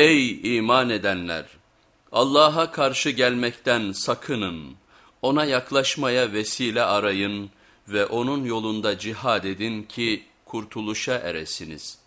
Ey iman edenler! Allah'a karşı gelmekten sakının, ona yaklaşmaya vesile arayın ve onun yolunda cihad edin ki kurtuluşa eresiniz.''